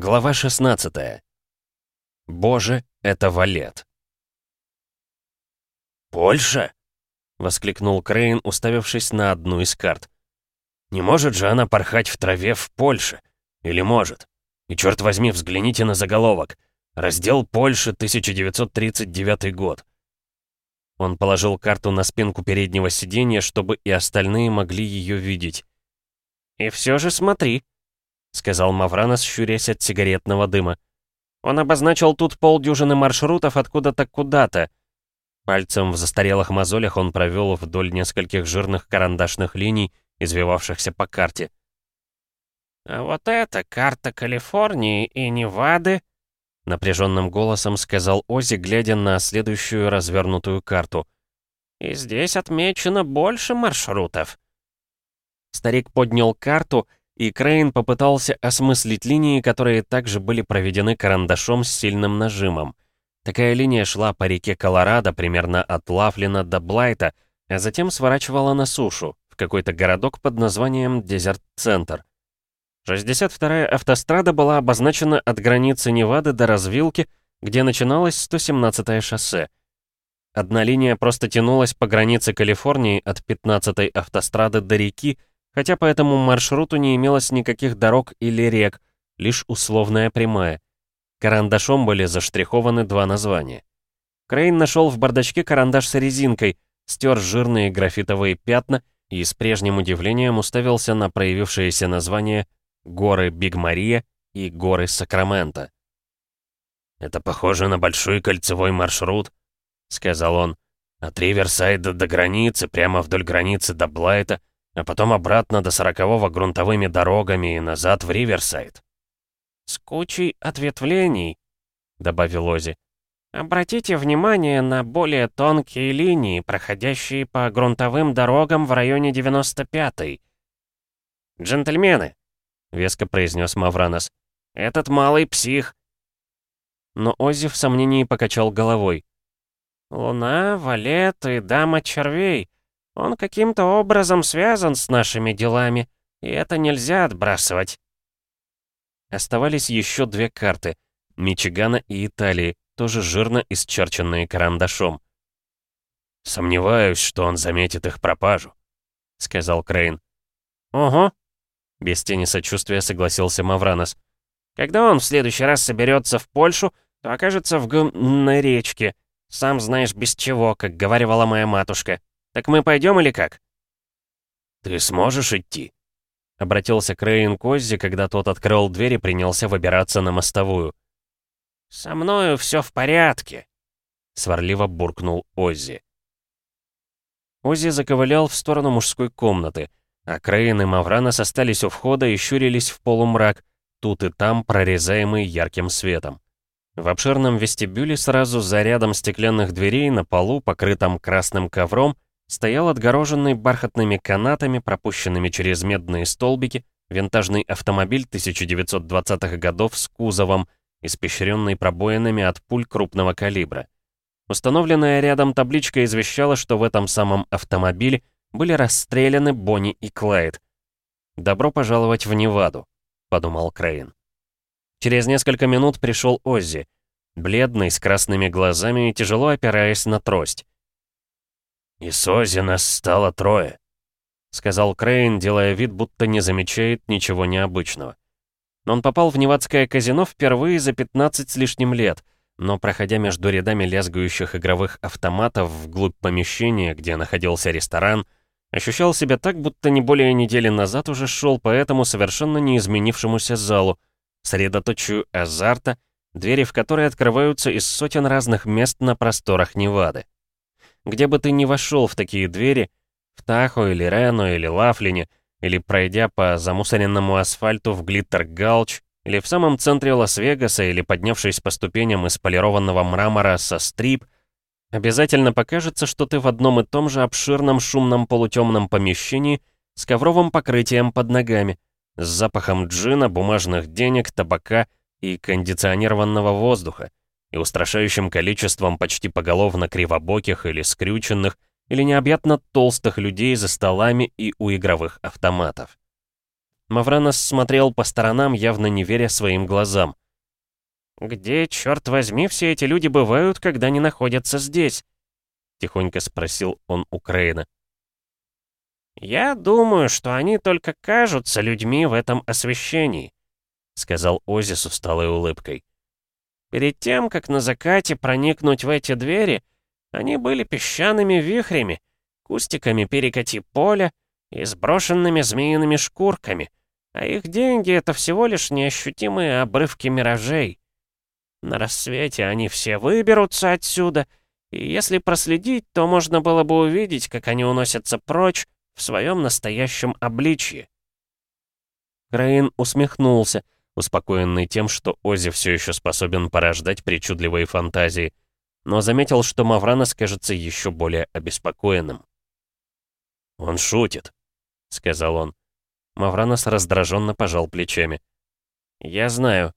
Глава 16 Боже, это валет. «Польша?» — воскликнул Крейн, уставившись на одну из карт. «Не может же она порхать в траве в Польше? Или может? И черт возьми, взгляните на заголовок. Раздел Польши, 1939 год». Он положил карту на спинку переднего сиденья, чтобы и остальные могли ее видеть. «И все же смотри», — сказал Мавранос, щурясь от сигаретного дыма. «Он обозначил тут полдюжины маршрутов откуда-то куда-то». Пальцем в застарелых мозолях он провел вдоль нескольких жирных карандашных линий, извивавшихся по карте. «А вот это карта Калифорнии и Невады», — напряженным голосом сказал Ози, глядя на следующую развернутую карту. «И здесь отмечено больше маршрутов». Старик поднял карту и Крейн попытался осмыслить линии, которые также были проведены карандашом с сильным нажимом. Такая линия шла по реке Колорадо примерно от Лафлина до Блайта, а затем сворачивала на сушу, в какой-то городок под названием Дезерт-Центр. 62-я автострада была обозначена от границы Невады до развилки, где начиналось 117-е шоссе. Одна линия просто тянулась по границе Калифорнии от 15-й автострады до реки, хотя по этому маршруту не имелось никаких дорог или рек, лишь условная прямая. Карандашом были заштрихованы два названия. Крейн нашел в бардачке карандаш с резинкой, стер жирные графитовые пятна и с прежним удивлением уставился на проявившиеся названия «Горы Биг Мария» и «Горы Сакраменто». «Это похоже на большой кольцевой маршрут», — сказал он. «От Риверсайда до границы, прямо вдоль границы до Блайта, а потом обратно до сорокового грунтовыми дорогами и назад в Риверсайд. «С кучей ответвлений», — добавил Ози. «Обратите внимание на более тонкие линии, проходящие по грунтовым дорогам в районе 95-й». «Джентльмены», — веско произнес Мавранос, — «этот малый псих». Но Ози в сомнении покачал головой. «Луна, Валет и Дама Червей. Он каким-то образом связан с нашими делами, и это нельзя отбрасывать. Оставались еще две карты — Мичигана и Италии, тоже жирно исчерченные карандашом. «Сомневаюсь, что он заметит их пропажу», — сказал Крейн. «Ого», — без тени сочувствия согласился Мавранос. «Когда он в следующий раз соберется в Польшу, то окажется в г... на речке. Сам знаешь, без чего, как говорила моя матушка». Так мы пойдем или как?» «Ты сможешь идти?» Обратился Крейн к Оззи, когда тот открыл дверь и принялся выбираться на мостовую. «Со мною все в порядке», — сварливо буркнул Оззи. Оззи заковылял в сторону мужской комнаты, а Крейн и Мавранос остались у входа и щурились в полумрак, тут и там прорезаемый ярким светом. В обширном вестибюле сразу за рядом стеклянных дверей на полу, покрытом красным ковром, стоял отгороженный бархатными канатами, пропущенными через медные столбики, винтажный автомобиль 1920-х годов с кузовом, испещренный пробоинами от пуль крупного калибра. Установленная рядом табличка извещала, что в этом самом автомобиле были расстреляны Бонни и Клайд. «Добро пожаловать в Неваду», — подумал Крейн. Через несколько минут пришел Оззи, бледный, с красными глазами и тяжело опираясь на трость. «И с Оззи нас стало трое», — сказал Крейн, делая вид, будто не замечает ничего необычного. Он попал в Невадское казино впервые за 15 с лишним лет, но, проходя между рядами лязгающих игровых автоматов вглубь помещения, где находился ресторан, ощущал себя так, будто не более недели назад уже шел по этому совершенно неизменившемуся залу, средоточию азарта, двери в которые открываются из сотен разных мест на просторах Невады. Где бы ты ни вошел в такие двери, в Тахо или Рено или Лафлине, или пройдя по замусоренному асфальту в Глиттер-Галч, или в самом центре Лас-Вегаса, или поднявшись по ступеням из полированного мрамора со стрип, обязательно покажется, что ты в одном и том же обширном шумном полутемном помещении с ковровым покрытием под ногами, с запахом джина, бумажных денег, табака и кондиционированного воздуха, и устрашающим количеством почти поголовно кривобоких или скрюченных, или необъятно толстых людей за столами и у игровых автоматов. Мавранос смотрел по сторонам, явно не веря своим глазам. «Где, черт возьми, все эти люди бывают, когда не находятся здесь?» — тихонько спросил он у Крейна. «Я думаю, что они только кажутся людьми в этом освещении», — сказал Ози с усталой улыбкой. «Перед тем, как на закате проникнуть в эти двери, они были песчаными вихрями, кустиками перекати поля и сброшенными змеиными шкурками, а их деньги — это всего лишь неощутимые обрывки миражей. На рассвете они все выберутся отсюда, и если проследить, то можно было бы увидеть, как они уносятся прочь в своем настоящем обличье. Крейн усмехнулся, успокоенный тем, что Ози все еще способен порождать причудливые фантазии, но заметил, что Мавранос кажется еще более обеспокоенным. «Он шутит», — сказал он. Мавранос раздраженно пожал плечами. «Я знаю».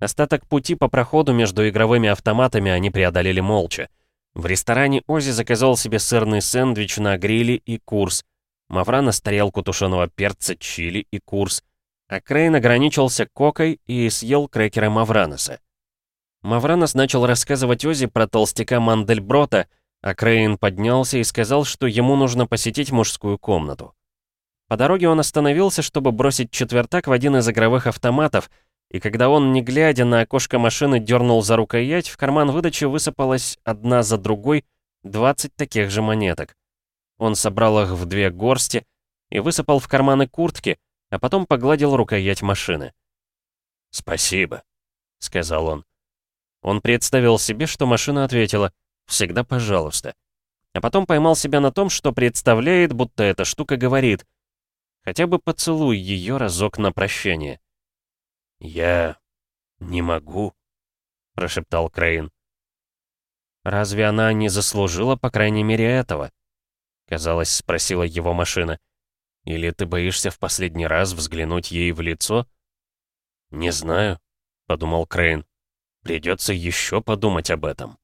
Остаток пути по проходу между игровыми автоматами они преодолели молча. В ресторане Ози заказал себе сырный сэндвич на гриле и курс. Мавранос тарелку тушеного перца, чили и курс. А Крейн ограничился кокой и съел крекеры Мавраноса. Мавранос начал рассказывать Ози про толстяка Мандельброта, а Крейн поднялся и сказал, что ему нужно посетить мужскую комнату. По дороге он остановился, чтобы бросить четвертак в один из игровых автоматов, и когда он, не глядя на окошко машины, дернул за рукоять, в карман выдачи высыпалась одна за другой 20 таких же монеток. Он собрал их в две горсти и высыпал в карманы куртки, а потом погладил рукоять машины. «Спасибо», — сказал он. Он представил себе, что машина ответила «Всегда пожалуйста». А потом поймал себя на том, что представляет, будто эта штука говорит «Хотя бы поцелуй ее разок на прощание». «Я не могу», — прошептал Крейн. «Разве она не заслужила, по крайней мере, этого?» Казалось, спросила его машина. «Или ты боишься в последний раз взглянуть ей в лицо?» «Не знаю», — подумал Крейн. Придется еще подумать об этом.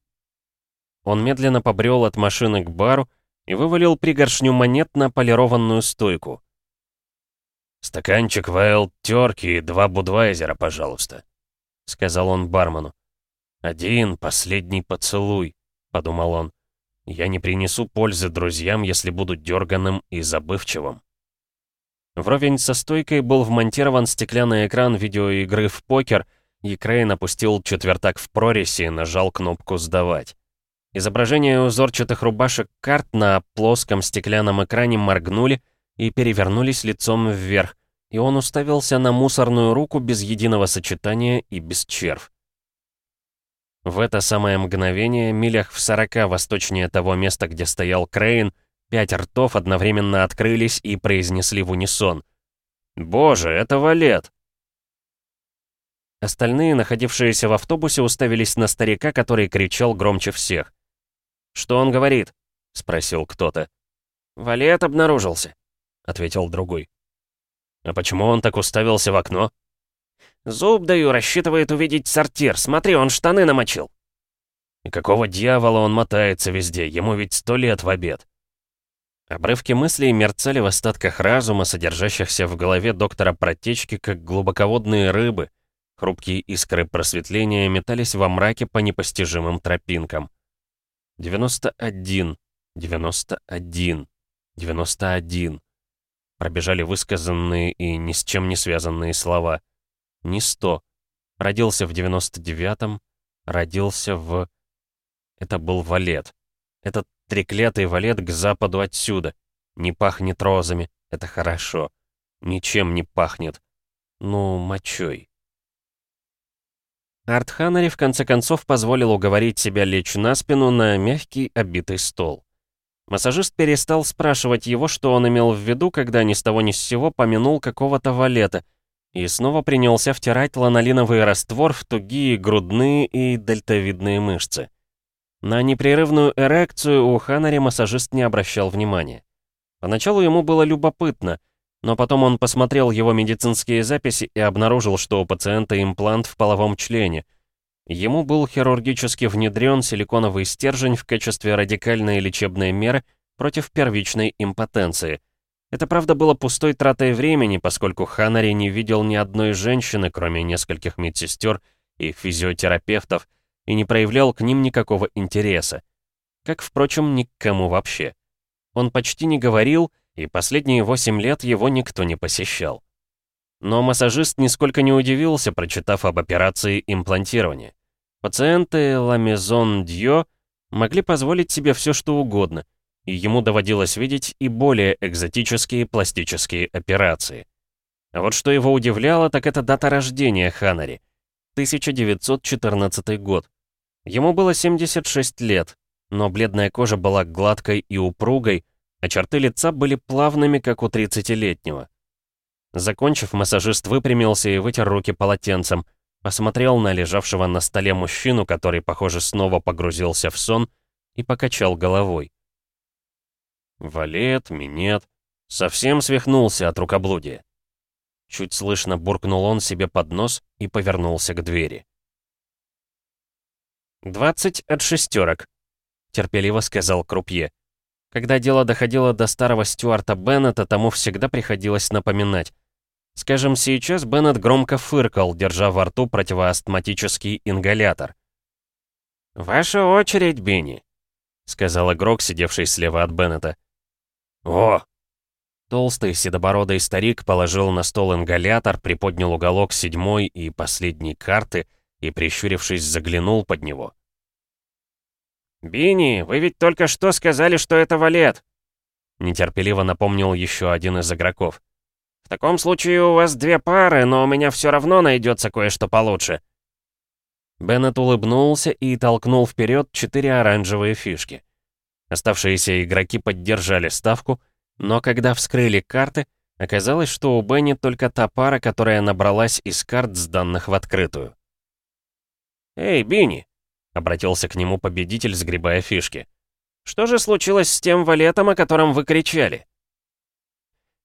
Он медленно побрел от машины к бару и вывалил пригоршню монет на полированную стойку. «Стаканчик Вайлд терки и два Будвайзера, пожалуйста», — сказал он бармену. «Один последний поцелуй», — подумал он. «Я не принесу пользы друзьям, если буду дерганым и забывчивым». Вровень со стойкой был вмонтирован стеклянный экран видеоигры в покер — и Крейн опустил четвертак в прорези и нажал кнопку «Сдавать». Изображения узорчатых рубашек карт на плоском стеклянном экране моргнули и перевернулись лицом вверх, и он уставился на мусорную руку без единого сочетания и без черв. В это самое мгновение, милях в сорока восточнее того места, где стоял Крейн, пять ртов одновременно открылись и произнесли в унисон. «Боже, это валет!» Остальные, находившиеся в автобусе, уставились на старика, который кричал громче всех. «Что он говорит?» — спросил кто-то. «Валет обнаружился», — ответил другой. «А почему он так уставился в окно?» «Зуб даю, рассчитывает увидеть сортир. Смотри, он штаны намочил». «И какого дьявола он мотается везде? Ему ведь сто лет в обед». Обрывки мыслей мерцали в остатках разума, содержащихся в голове доктора Протечки, как глубоководные рыбы — Хрупкие искры просветления метались во мраке по непостижимым тропинкам. 91, 91, 91. Пробежали высказанные и ни с чем не связанные слова. Не 100. Родился в 99-м, родился в... Это был валет. Этот треклятый валет к западу отсюда. Не пахнет розами, это хорошо. Ничем не пахнет. Ну, мочой. Артханари в конце концов позволил уговорить себя лечь на спину на мягкий обитый стол. Массажист перестал спрашивать его, что он имел в виду, когда ни с того ни с сего помянул какого-то валета, и снова принялся втирать ланолиновый раствор в тугие грудные и дельтовидные мышцы. На непрерывную эрекцию у Ханари массажист не обращал внимания. Поначалу ему было любопытно — но потом он посмотрел его медицинские записи и обнаружил, что у пациента имплант в половом члене. Ему был хирургически внедрен силиконовый стержень в качестве радикальной лечебной меры против первичной импотенции. Это, правда, было пустой тратой времени, поскольку Ханари не видел ни одной женщины, кроме нескольких медсестер и физиотерапевтов, и не проявлял к ним никакого интереса. Как, впрочем, ни к кому вообще. Он почти не говорил, и последние восемь лет его никто не посещал. Но массажист нисколько не удивился, прочитав об операции имплантирования. Пациенты Ламезон Дьо могли позволить себе все что угодно, и ему доводилось видеть и более экзотические пластические операции. А вот что его удивляло, так это дата рождения Ханари. 1914 год. Ему было 76 лет, но бледная кожа была гладкой и упругой, а черты лица были плавными, как у 30-летнего. Закончив, массажист выпрямился и вытер руки полотенцем, посмотрел на лежавшего на столе мужчину, который, похоже, снова погрузился в сон, и покачал головой. Валет, минет, совсем свихнулся от рукоблудия. Чуть слышно буркнул он себе под нос и повернулся к двери. «Двадцать от шестерок», — терпеливо сказал Крупье. Когда дело доходило до старого Стюарта Беннета, тому всегда приходилось напоминать. Скажем, сейчас Беннет громко фыркал, держа во рту противоастматический ингалятор. «Ваша очередь, Бенни», — сказал игрок, сидевший слева от Беннета. «О!» Толстый седобородый старик положил на стол ингалятор, приподнял уголок седьмой и последней карты и, прищурившись, заглянул под него. «Бинни, вы ведь только что сказали, что это валет!» Нетерпеливо напомнил еще один из игроков. В таком случае у вас две пары, но у меня все равно найдется кое-что получше». Беннет улыбнулся и толкнул вперед четыре оранжевые фишки. Оставшиеся игроки поддержали ставку, но когда вскрыли карты, оказалось, что у Бенни только та пара, которая набралась из карт, сданных в открытую. «Эй, Бинни!» — обратился к нему победитель, сгребая фишки. «Что же случилось с тем валетом, о котором вы кричали?»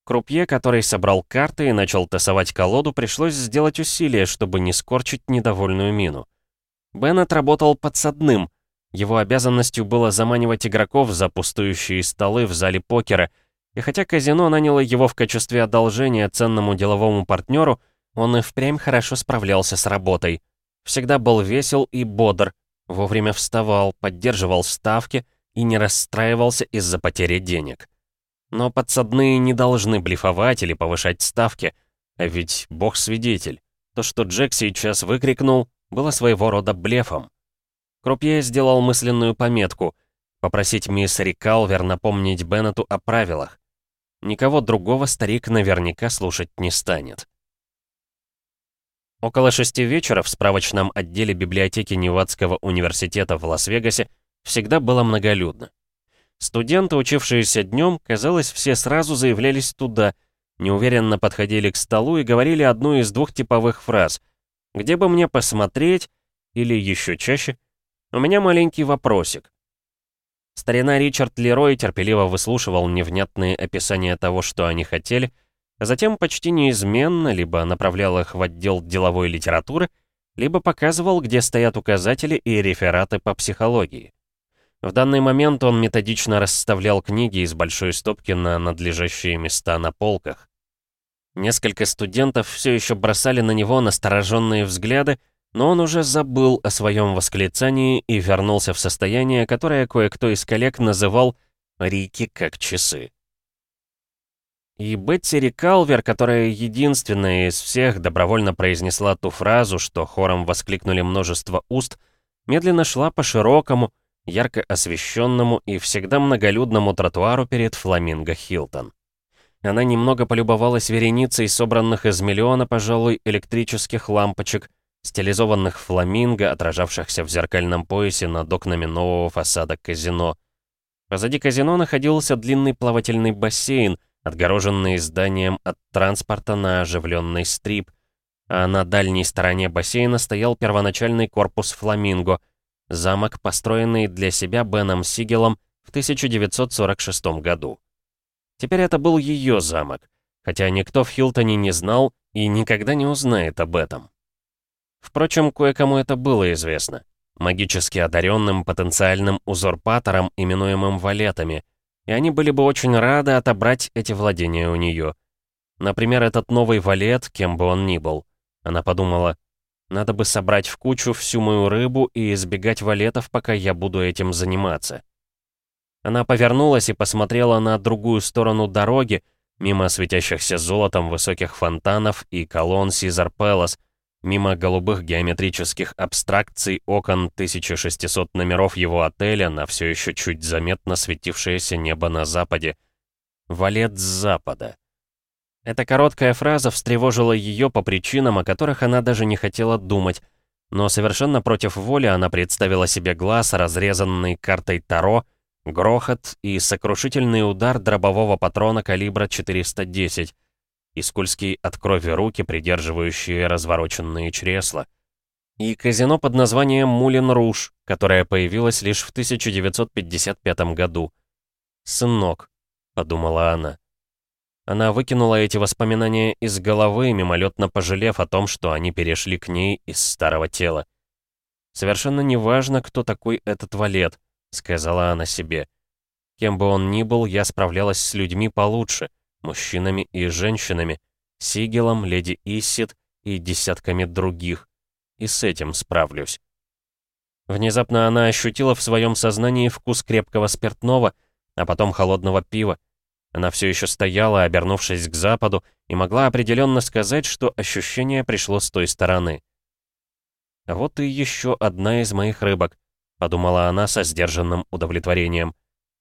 Крупье, который собрал карты и начал тасовать колоду, пришлось сделать усилие, чтобы не скорчить недовольную мину. Бен отработал подсадным. Его обязанностью было заманивать игроков за пустующие столы в зале покера, и хотя казино наняло его в качестве одолжения ценному деловому партнеру, он и впрямь хорошо справлялся с работой. Всегда был весел и бодр, вовремя вставал, поддерживал ставки и не расстраивался из-за потери денег. Но подсадные не должны блефовать или повышать ставки. А ведь бог свидетель. То, что Джек сейчас выкрикнул, было своего рода блефом. Крупье сделал мысленную пометку — попросить мисс Рикалвер напомнить Беннету о правилах. Никого другого старик наверняка слушать не станет. Около шести вечера в справочном отделе библиотеки Невадского университета в Лас-Вегасе всегда было многолюдно. Студенты, учившиеся днем, казалось, все сразу заявлялись туда, неуверенно подходили к столу и говорили одну из двух типовых фраз «Где бы мне посмотреть?» или еще чаще «У меня маленький вопросик». Старина Ричард Лерой терпеливо выслушивал невнятные описания того, что они хотели, затем почти неизменно либо направлял их в отдел деловой литературы, либо показывал, где стоят указатели и рефераты по психологии. В данный момент он методично расставлял книги из большой стопки на надлежащие места на полках. Несколько студентов все еще бросали на него настороженные взгляды, но он уже забыл о своем восклицании и вернулся в состояние, которое кое-кто из коллег называл «рики как часы». И Бетти Рикалвер, которая единственная из всех добровольно произнесла ту фразу, что хором воскликнули множество уст, медленно шла по широкому, ярко освещенному и всегда многолюдному тротуару перед Фламинго Хилтон. Она немного полюбовалась вереницей собранных из миллиона, пожалуй, электрических лампочек, стилизованных фламинго, отражавшихся в зеркальном поясе над окнами нового фасада казино. Позади казино находился длинный плавательный бассейн, отгороженный зданием от транспорта на оживленный стрип, а на дальней стороне бассейна стоял первоначальный корпус фламинго — замок, построенный для себя Беном Сигелом в 1946 году. Теперь это был ее замок, хотя никто в Хилтоне не знал и никогда не узнает об этом. Впрочем, кое-кому это было известно. Магически одаренным потенциальным узурпатором, именуемым валетами, И они были бы очень рады отобрать эти владения у нее. Например, этот новый валет, кем бы он ни был. Она подумала, надо бы собрать в кучу всю мою рыбу и избегать валетов, пока я буду этим заниматься. Она повернулась и посмотрела на другую сторону дороги, мимо светящихся золотом высоких фонтанов и колонн Сизар Пэлас, мимо голубых геометрических абстракций окон 1600 номеров его отеля на все еще чуть заметно светившееся небо на западе. Валет с запада. Эта короткая фраза встревожила ее по причинам, о которых она даже не хотела думать, но совершенно против воли она представила себе глаз, разрезанный картой Таро, Грохот и сокрушительный удар дробового патрона калибра 410. И скользкие от крови руки, придерживающие развороченные чресла. И казино под названием «Мулин Руж», которое появилось лишь в 1955 году. «Сынок», — подумала она. Она выкинула эти воспоминания из головы, мимолетно пожалев о том, что они перешли к ней из старого тела. Совершенно неважно, кто такой этот валет —— сказала она себе. «Кем бы он ни был, я справлялась с людьми получше, мужчинами и женщинами, Сигелом, леди Иссит и десятками других. И с этим справлюсь». Внезапно она ощутила в своем сознании вкус крепкого спиртного, а потом холодного пива. Она все еще стояла, обернувшись к западу, и могла определенно сказать, что ощущение пришло с той стороны. Вот и еще одна из моих рыбок подумала она со сдержанным удовлетворением.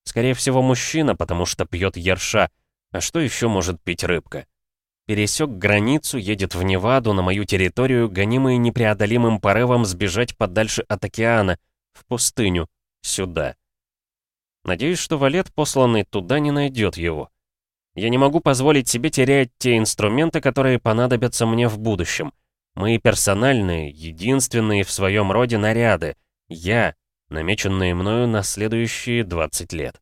Скорее всего, мужчина, потому что пьет ерша. А что еще может пить рыбка? Пересек границу, едет в Неваду, на мою территорию, гонимый непреодолимым порывом сбежать подальше от океана, в пустыню, сюда. Надеюсь, что валет, посланный туда, не найдет его. Я не могу позволить себе терять те инструменты, которые понадобятся мне в будущем. Мои персональные, единственные в своем роде наряды. Я, намеченные мною на следующие 20 лет.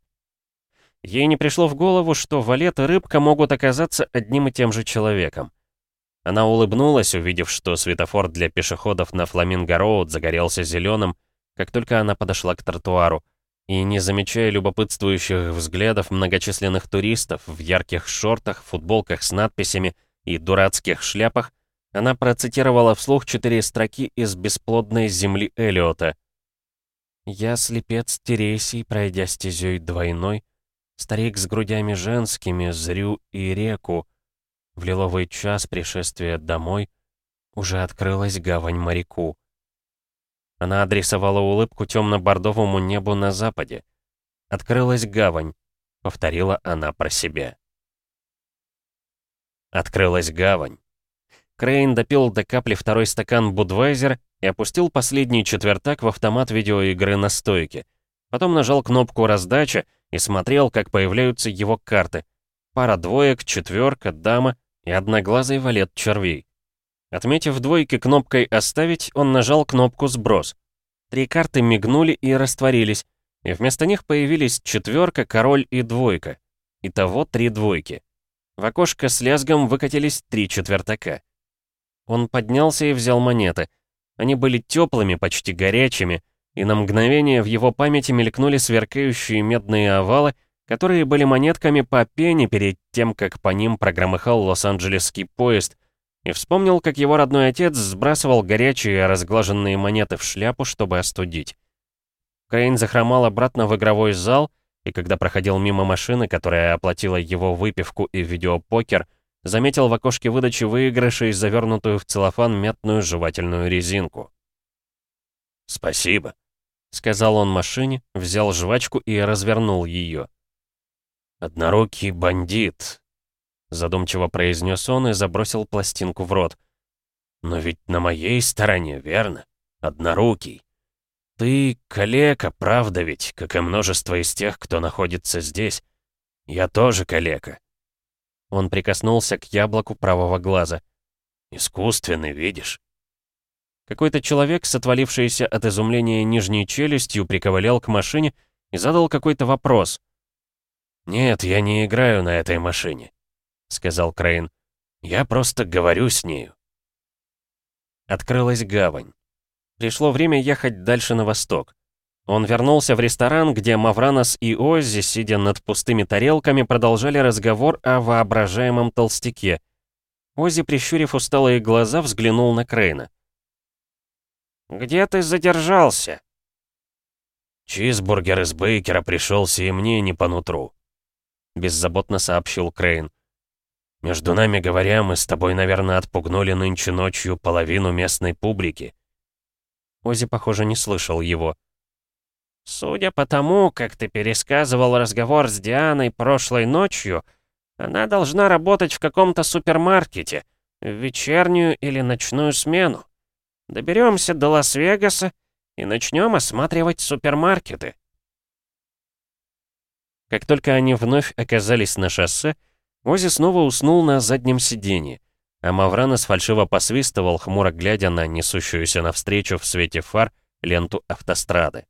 Ей не пришло в голову, что Валет и Рыбка могут оказаться одним и тем же человеком. Она улыбнулась, увидев, что светофор для пешеходов на Фламинго-Роуд загорелся зеленым, как только она подошла к тротуару, и, не замечая любопытствующих взглядов многочисленных туристов в ярких шортах, футболках с надписями и дурацких шляпах, она процитировала вслух четыре строки из «Бесплодной земли Элиота», я слепец Тересий, пройдя стезей двойной, Старик с грудями женскими, зрю и реку. В лиловый час пришествия домой Уже открылась гавань моряку. Она адресовала улыбку темно-бордовому небу на западе. «Открылась гавань», — повторила она про себя. Открылась гавань. Крейн допил до капли второй стакан Будвайзер и опустил последний четвертак в автомат видеоигры на стойке. Потом нажал кнопку «Раздача» и смотрел, как появляются его карты. Пара двоек, четверка, дама и одноглазый валет червей. Отметив двойки кнопкой «Оставить», он нажал кнопку «Сброс». Три карты мигнули и растворились, и вместо них появились четверка, король и двойка. Итого три двойки. В окошко с лязгом выкатились три четвертака. Он поднялся и взял монеты. Они были теплыми, почти горячими, и на мгновение в его памяти мелькнули сверкающие медные овалы, которые были монетками по пене перед тем, как по ним прогромыхал Лос-Анджелесский поезд, и вспомнил, как его родной отец сбрасывал горячие разглаженные монеты в шляпу, чтобы остудить. Крейн захромал обратно в игровой зал, и когда проходил мимо машины, которая оплатила его выпивку и видеопокер, заметил в окошке выдачи выигрышей завернутую в целлофан мятную жевательную резинку. «Спасибо», — сказал он машине, взял жвачку и развернул ее. «Однорукий бандит», — задумчиво произнес он и забросил пластинку в рот. «Но ведь на моей стороне, верно? Однорукий. Ты калека, правда ведь, как и множество из тех, кто находится здесь. Я тоже калека. Он прикоснулся к яблоку правого глаза. «Искусственный, видишь?» Какой-то человек, с отвалившейся от изумления нижней челюстью, приковылял к машине и задал какой-то вопрос. «Нет, я не играю на этой машине», — сказал Крейн. «Я просто говорю с нею». Открылась гавань. Пришло время ехать дальше на восток. Он вернулся в ресторан, где Мавранос и Оззи, сидя над пустыми тарелками, продолжали разговор о воображаемом толстяке. Оззи, прищурив усталые глаза, взглянул на Крейна. «Где ты задержался?» «Чизбургер из Бейкера пришелся и мне не по нутру», — беззаботно сообщил Крейн. «Между нами говоря, мы с тобой, наверное, отпугнули нынче ночью половину местной публики». Ози, похоже, не слышал его. «Судя по тому, как ты пересказывал разговор с Дианой прошлой ночью, она должна работать в каком-то супермаркете, в вечернюю или ночную смену. Доберемся до Лас-Вегаса и начнем осматривать супермаркеты». Как только они вновь оказались на шоссе, Ози снова уснул на заднем сиденье, а Мавранос фальшиво посвистывал, хмуро глядя на несущуюся навстречу в свете фар ленту автострады.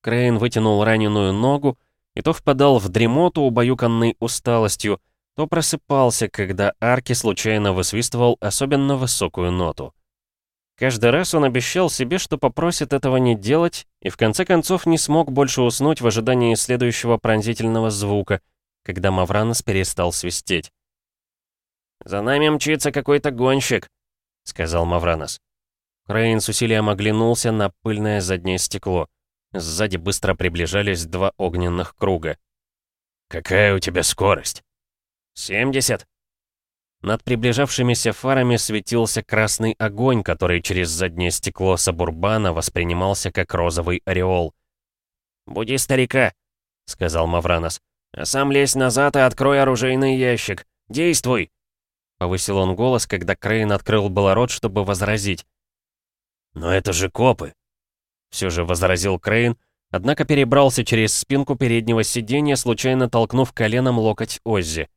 Крейн вытянул раненую ногу и то впадал в дремоту, убаюканной усталостью, то просыпался, когда Арки случайно высвистывал особенно высокую ноту. Каждый раз он обещал себе, что попросит этого не делать, и в конце концов не смог больше уснуть в ожидании следующего пронзительного звука, когда Мавранос перестал свистеть. «За нами мчится какой-то гонщик», — сказал Мавранос. Крейн с усилием оглянулся на пыльное заднее стекло. Сзади быстро приближались два огненных круга. «Какая у тебя скорость?» «Семьдесят». Над приближавшимися фарами светился красный огонь, который через заднее стекло Сабурбана воспринимался как розовый ореол. «Буди старика», — сказал Мавранос. «А сам лезь назад и открой оружейный ящик. Действуй!» Повысил он голос, когда Крейн открыл было рот, чтобы возразить. «Но это же копы!» Все же возразил Крейн, однако перебрался через спинку переднего сиденья, случайно толкнув коленом локоть Оззи.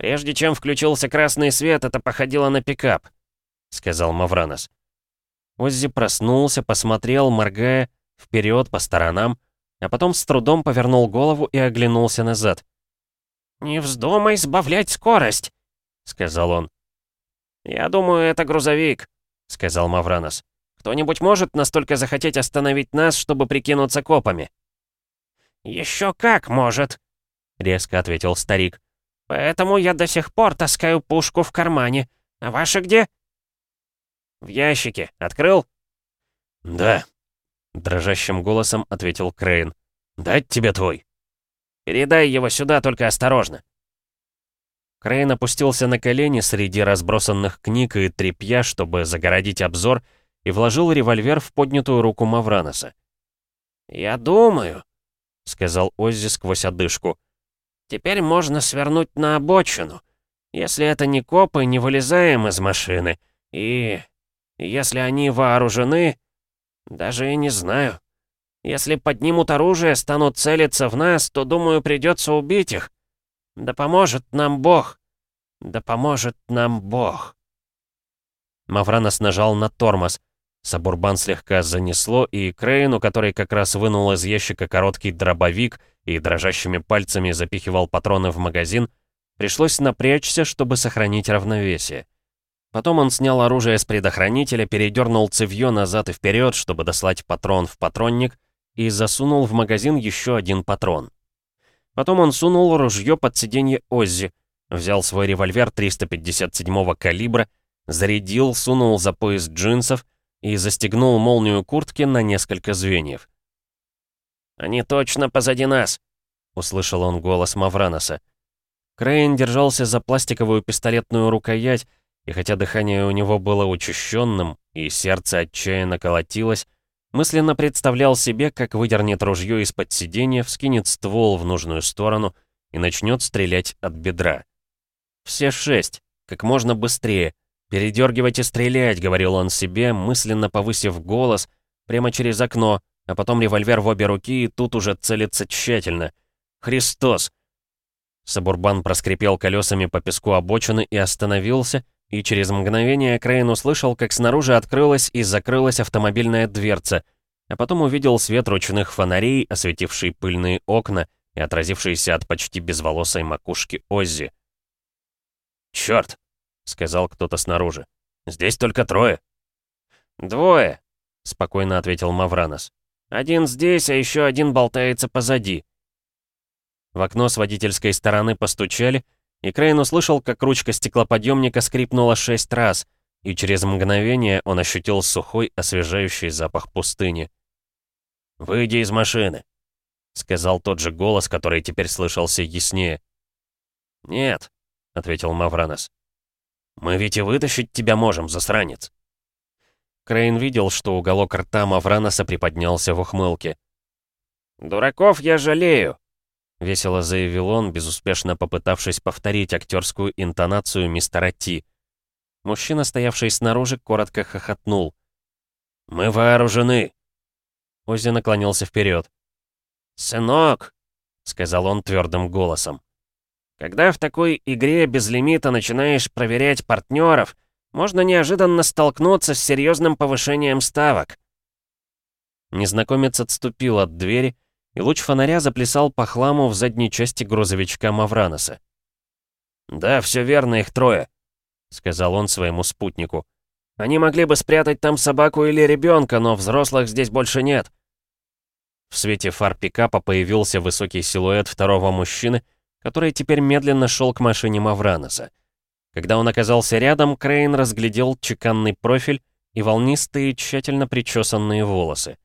«Прежде чем включился красный свет, это походило на пикап», — сказал Мавранос. Оззи проснулся, посмотрел, моргая, вперед по сторонам, а потом с трудом повернул голову и оглянулся назад. «Не вздумай сбавлять скорость», — сказал он. «Я думаю, это грузовик», — сказал Мавранос. Кто-нибудь может настолько захотеть остановить нас, чтобы прикинуться копами?» «Еще как может», — резко ответил старик. «Поэтому я до сих пор таскаю пушку в кармане. А ваша где?» «В ящике. Открыл?» «Да», — дрожащим голосом ответил Крейн. «Дать тебе твой?» «Передай его сюда, только осторожно». Крейн опустился на колени среди разбросанных книг и тряпья, чтобы загородить обзор, — и вложил револьвер в поднятую руку Мавраноса. «Я думаю», — сказал Оззи сквозь одышку, — «теперь можно свернуть на обочину. Если это не копы, не вылезаем из машины. И... если они вооружены... даже и не знаю. Если поднимут оружие, станут целиться в нас, то, думаю, придется убить их. Да поможет нам Бог. Да поможет нам Бог». Мавранос нажал на тормоз. Сабурбан слегка занесло, и Крейну, который как раз вынул из ящика короткий дробовик и дрожащими пальцами запихивал патроны в магазин, пришлось напрячься, чтобы сохранить равновесие. Потом он снял оружие с предохранителя, передернул цевьё назад и вперед, чтобы дослать патрон в патронник, и засунул в магазин еще один патрон. Потом он сунул ружье под сиденье Оззи, взял свой револьвер 357-го калибра, зарядил, сунул за пояс джинсов, и застегнул молнию куртки на несколько звеньев. «Они точно позади нас!» — услышал он голос Мавраноса. Крейн держался за пластиковую пистолетную рукоять, и хотя дыхание у него было учащенным, и сердце отчаянно колотилось, мысленно представлял себе, как выдернет ружье из-под сиденья, вскинет ствол в нужную сторону и начнет стрелять от бедра. Все шесть, как можно быстрее, «Передергивать и стрелять», — говорил он себе, мысленно повысив голос, прямо через окно, а потом револьвер в обе руки и тут уже целится тщательно. «Христос!» Сабурбан проскрипел колесами по песку обочины и остановился, и через мгновение Крейн услышал, как снаружи открылась и закрылась автомобильная дверца, а потом увидел свет ручных фонарей, осветивший пыльные окна и отразившиеся от почти безволосой макушки Оззи. «Чёрт!» сказал кто-то снаружи. «Здесь только трое». «Двое», — спокойно ответил Мавранос. Один здесь, а еще один болтается позади». В окно с водительской стороны постучали, и Крейн услышал, как ручка стеклоподъемника скрипнула шесть раз, и через мгновение он ощутил сухой, освежающий запах пустыни. «Выйди из машины», — сказал тот же голос, который теперь слышался яснее. «Нет», — ответил Мавранос. «Мы ведь и вытащить тебя можем, засранец». Крейн видел, что уголок рта Мавраноса приподнялся в ухмылке. «Дураков я жалею», — весело заявил он, безуспешно попытавшись повторить актерскую интонацию мистера Ти. Мужчина, стоявший снаружи, коротко хохотнул. «Мы вооружены!» Оззи наклонился вперед. «Сынок», — сказал он твердым голосом, «когда в такой игре без лимита начинаешь проверять партнеров, можно неожиданно столкнуться с серьезным повышением ставок». Незнакомец отступил от двери, и луч фонаря заплясал по хламу в задней части грузовичка Мавраноса. «Да, все верно, их трое», — сказал он своему спутнику. «Они могли бы спрятать там собаку или ребенка, но взрослых здесь больше нет». В свете фар пикапа появился высокий силуэт второго мужчины, который теперь медленно шел к машине Мавраноса. Когда он оказался рядом, Крейн разглядел чеканный профиль и волнистые, тщательно причесанные волосы.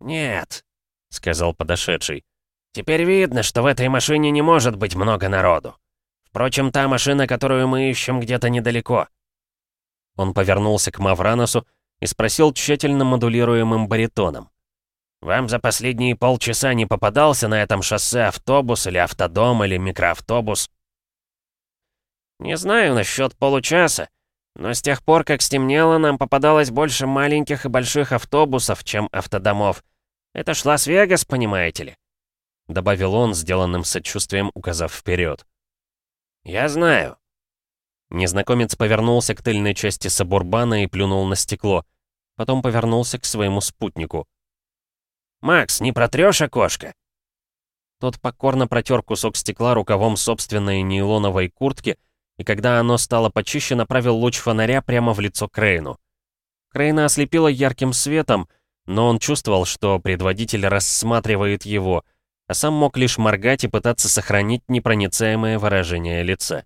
«Нет», — сказал подошедший. «Теперь видно, что в этой машине не может быть много народу. Впрочем, та машина, которую мы ищем, где-то недалеко». Он повернулся к Мавраносу и спросил тщательно модулируемым баритоном. Вам за последние полчаса не попадался на этом шоссе автобус или автодом или микроавтобус? Не знаю насчет получаса, но с тех пор, как стемнело, нам попадалось больше маленьких и больших автобусов, чем автодомов. Это ж Лас-Вегас, понимаете ли? Добавил он, сделанным сочувствием, указав вперед. «Я знаю». Незнакомец повернулся к тыльной части Сабурбана и плюнул на стекло. Потом повернулся к своему спутнику. «Макс, не протрёшь окошко?» Тот покорно протер кусок стекла рукавом собственной нейлоновой куртки, и когда оно стало почище, направил луч фонаря прямо в лицо Крейну. Крейна ослепило ярким светом, но он чувствовал, что предводитель рассматривает его, а сам мог лишь моргать и пытаться сохранить непроницаемое выражение лица.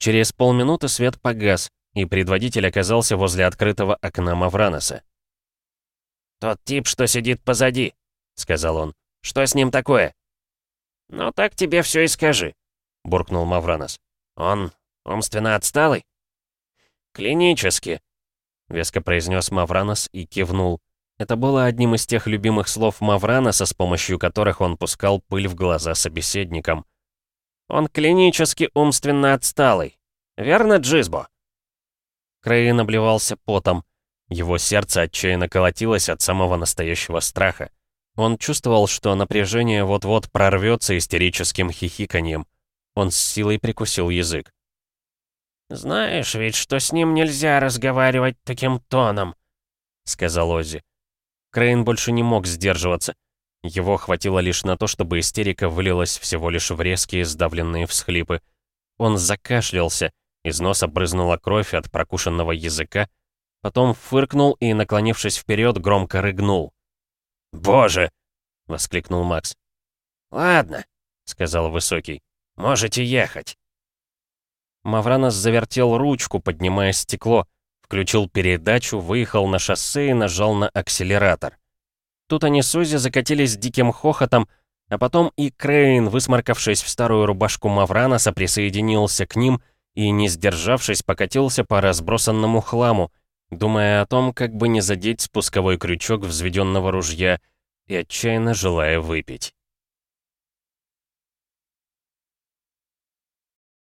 Через полминуты свет погас, и предводитель оказался возле открытого окна Мавраноса. «Тот тип, что сидит позади», — сказал он. «Что с ним такое?» «Ну так тебе все и скажи», — буркнул Мавранос. «Он умственно отсталый?» «Клинически», — веско произнес Мавранос и кивнул. Это было одним из тех любимых слов Мавраноса, с помощью которых он пускал пыль в глаза собеседникам. «Он клинически умственно отсталый. Верно, Джизбо?» Крейн обливался потом. Его сердце отчаянно колотилось от самого настоящего страха. Он чувствовал, что напряжение вот-вот прорвется истерическим хихиканьем. Он с силой прикусил язык. «Знаешь ведь, что с ним нельзя разговаривать таким тоном», — сказал Оззи. Крейн больше не мог сдерживаться. Его хватило лишь на то, чтобы истерика вылилась всего лишь в резкие сдавленные всхлипы. Он закашлялся, из носа брызнула кровь от прокушенного языка, Потом фыркнул и, наклонившись вперед, громко рыгнул. «Боже!» — воскликнул Макс. «Ладно», — сказал Высокий. «Можете ехать». Мавранос завертел ручку, поднимая стекло, включил передачу, выехал на шоссе и нажал на акселератор. Тут они с Узи закатились диким хохотом, а потом и Крейн, высморкавшись в старую рубашку Мавраноса, присоединился к ним и, не сдержавшись, покатился по разбросанному хламу, думая о том, как бы не задеть спусковой крючок взведенного ружья и отчаянно желая выпить.